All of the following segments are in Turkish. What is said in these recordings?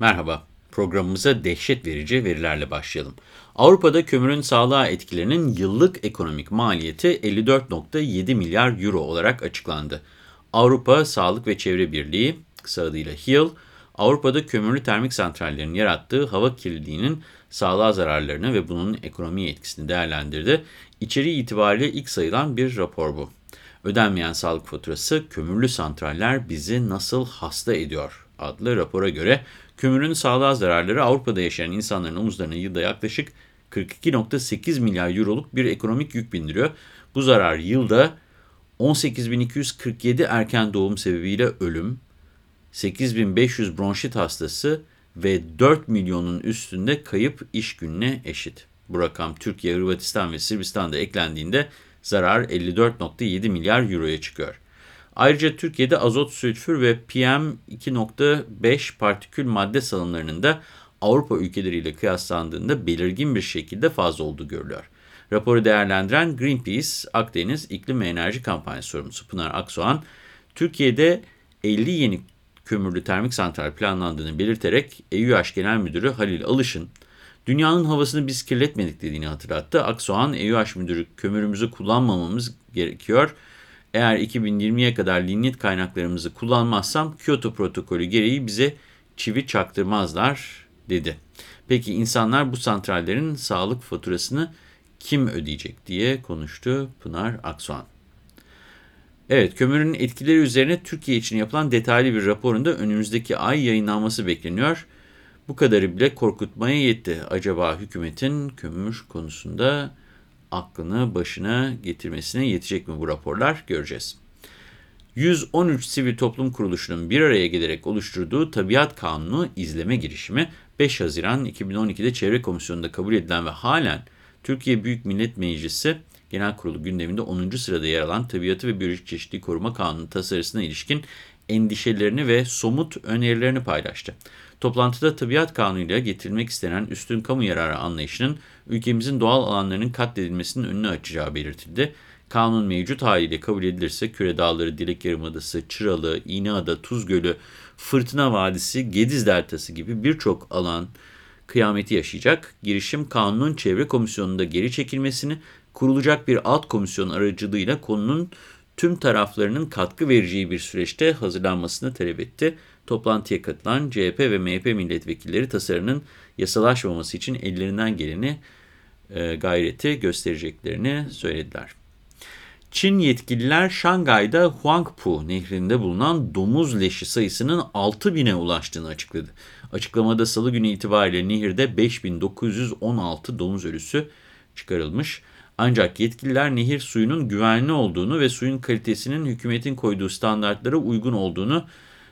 Merhaba, programımıza dehşet verici verilerle başlayalım. Avrupa'da kömürün sağlığa etkilerinin yıllık ekonomik maliyeti 54.7 milyar euro olarak açıklandı. Avrupa Sağlık ve Çevre Birliği, kısa adıyla HEAL, Avrupa'da kömürlü termik santrallerin yarattığı hava kirliliğinin sağlığa zararlarını ve bunun ekonomiye etkisini değerlendirdi. İçeriği itibariyle ilk sayılan bir rapor bu. Ödenmeyen sağlık faturası, kömürlü santraller bizi nasıl hasta ediyor adlı rapora göre kömürün sağlığa zararları Avrupa'da yaşayan insanların omuzlarına yılda yaklaşık 42.8 milyar euroluk bir ekonomik yük bindiriyor. Bu zarar yılda 18.247 erken doğum sebebiyle ölüm, 8.500 bronşit hastası ve 4 milyonun üstünde kayıp iş gününe eşit. Bu rakam Türkiye, Hırvatistan ve Sırbistan'da eklendiğinde zarar 54.7 milyar euroya çıkıyor. Ayrıca Türkiye'de azot, sülfür ve PM2.5 partikül madde salımlarının da Avrupa ülkeleriyle kıyaslandığında belirgin bir şekilde fazla olduğu görülüyor. Raporu değerlendiren Greenpeace, Akdeniz İklim ve Enerji Kampanyası sorumlusu Pınar Aksoğan, Türkiye'de 50 yeni kömürlü termik santral planlandığını belirterek EÜH Genel Müdürü Halil Alış'ın, dünyanın havasını biz kirletmedik dediğini hatırlattı. Aksoğan, EÜH Müdürü kömürümüzü kullanmamamız gerekiyor. Eğer 2020'ye kadar lignit kaynaklarımızı kullanmazsam Kyoto protokolü gereği bize çivi çaktırmazlar dedi. Peki insanlar bu santrallerin sağlık faturasını kim ödeyecek diye konuştu Pınar Aksoğan. Evet, kömürün etkileri üzerine Türkiye için yapılan detaylı bir raporun da önümüzdeki ay yayınlanması bekleniyor. Bu kadarı bile korkutmaya yetti. Acaba hükümetin kömür konusunda aklını başına getirmesine yetecek mi bu raporlar göreceğiz. 113 sivil toplum kuruluşunun bir araya gelerek oluşturduğu Tabiat Kanunu izleme girişimi 5 Haziran 2012'de Çevre Komisyonu'nda kabul edilen ve halen Türkiye Büyük Millet Meclisi Genel Kurulu gündeminde 10. sırada yer alan Tabiatı ve Biyolojik Çeşitliği Koruma Kanunu tasarısına ilişkin endişelerini ve somut önerilerini paylaştı. Toplantıda Tabiat Kanunu ile getirilmek istenen üstün kamu yararı anlayışının ülkemizin doğal alanlarının katledilmesinin önünü açacağı belirtildi. Kanun mevcut haliyle kabul edilirse Küre Dağları, Dilek Yarımadası, Çıralı, İğneada, Tuz Gölü, Fırtına Vadisi, Gediz Deltası gibi birçok alan kıyameti yaşayacak. Girişim kanunun çevre komisyonunda geri çekilmesini, kurulacak bir alt komisyon aracılığıyla konunun tüm taraflarının katkı vereceği bir süreçte hazırlanmasını talep etti. Toplantıya katılan CHP ve MHP milletvekilleri tasarının yasalaşmaması için ellerinden geleni e, gayreti göstereceklerini söylediler. Çin yetkililer Şangay'da Huangpu nehrinde bulunan domuz leşi sayısının 6000'e ulaştığını açıkladı. Açıklamada salı günü itibariyle nehirde 5916 domuz ölüsü çıkarılmış. Ancak yetkililer nehir suyunun güvenli olduğunu ve suyun kalitesinin hükümetin koyduğu standartlara uygun olduğunu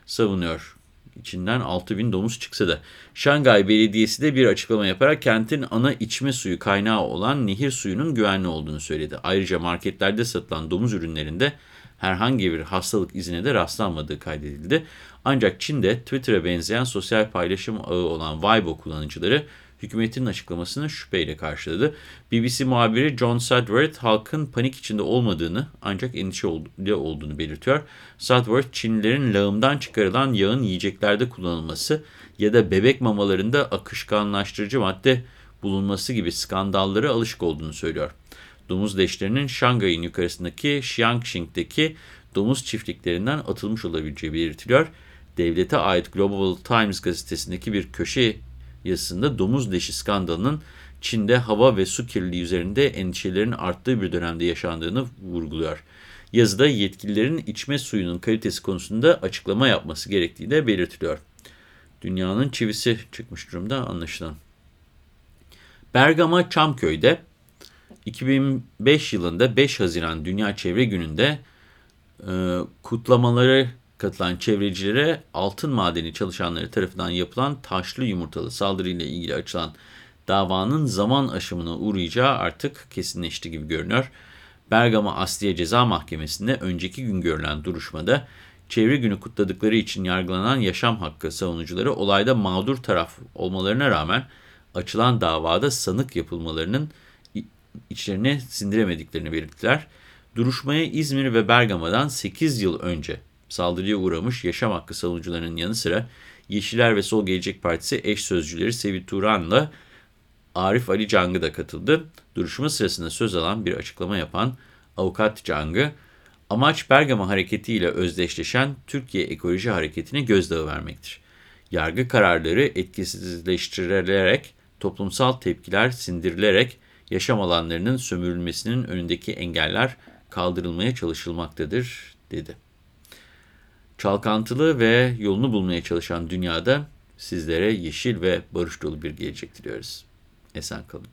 savunuyor. İçinden 6000 domuz çıksa da. Şangay Belediyesi de bir açıklama yaparak kentin ana içme suyu kaynağı olan nehir suyunun güvenli olduğunu söyledi. Ayrıca marketlerde satılan domuz ürünlerinde herhangi bir hastalık izine de rastlanmadığı kaydedildi. Ancak Çin'de Twitter'a benzeyen sosyal paylaşım ağı olan Weibo kullanıcıları hükümetin açıklamasını şüpheyle karşıladı. BBC muhabiri John Sudworth halkın panik içinde olmadığını ancak endişeli olduğunu belirtiyor. Sudworth, Çinlilerin lağımdan çıkarılan yağın yiyeceklerde kullanılması ya da bebek mamalarında akışkanlaştırıcı madde bulunması gibi skandallara alışık olduğunu söylüyor. Domuz leşlerinin Şangay'ın yukarısındaki Xiangxing'deki domuz çiftliklerinden atılmış olabileceği belirtiliyor. Devlete ait Global Times gazetesindeki bir köşe yazısında domuz leşi skandalının Çin'de hava ve su kirliliği üzerinde endişelerin arttığı bir dönemde yaşandığını vurguluyor. Yazıda yetkililerin içme suyunun kalitesi konusunda açıklama yapması gerektiği de belirtiliyor. Dünyanın çivisi çıkmış durumda anlaşılan. Bergama Çamköy'de 2005 yılında 5 Haziran Dünya Çevre Günü'nde e, kutlamaları katılan çevrecilere altın madeni çalışanları tarafından yapılan taşlı yumurtalı saldırıyla ilgili açılan davanın zaman aşımına uğrayacağı artık kesinleşti gibi görünüyor. Bergama Asliye Ceza Mahkemesi'nde önceki gün görülen duruşmada çevre günü kutladıkları için yargılanan yaşam hakkı savunucuları olayda mağdur taraf olmalarına rağmen açılan davada sanık yapılmalarının içlerine sindiremediklerini belirttiler. Duruşmaya İzmir ve Bergama'dan 8 yıl önce Saldırıya uğramış yaşam hakkı savunucularının yanı sıra Yeşiller ve Sol Gelecek Partisi eş sözcüleri Sevil Turan'la Arif Ali Cangı da katıldı. Duruşma sırasında söz alan bir açıklama yapan avukat Cangı, amaç Bergama Hareketi ile özdeşleşen Türkiye Ekoloji Hareketi'ne gözdağı vermektir. Yargı kararları etkisizleştirilerek, toplumsal tepkiler sindirilerek yaşam alanlarının sömürülmesinin önündeki engeller kaldırılmaya çalışılmaktadır, dedi. Çalkantılı ve yolunu bulmaya çalışan dünyada sizlere yeşil ve barış dolu bir gelecek diliyoruz. Esen kalın.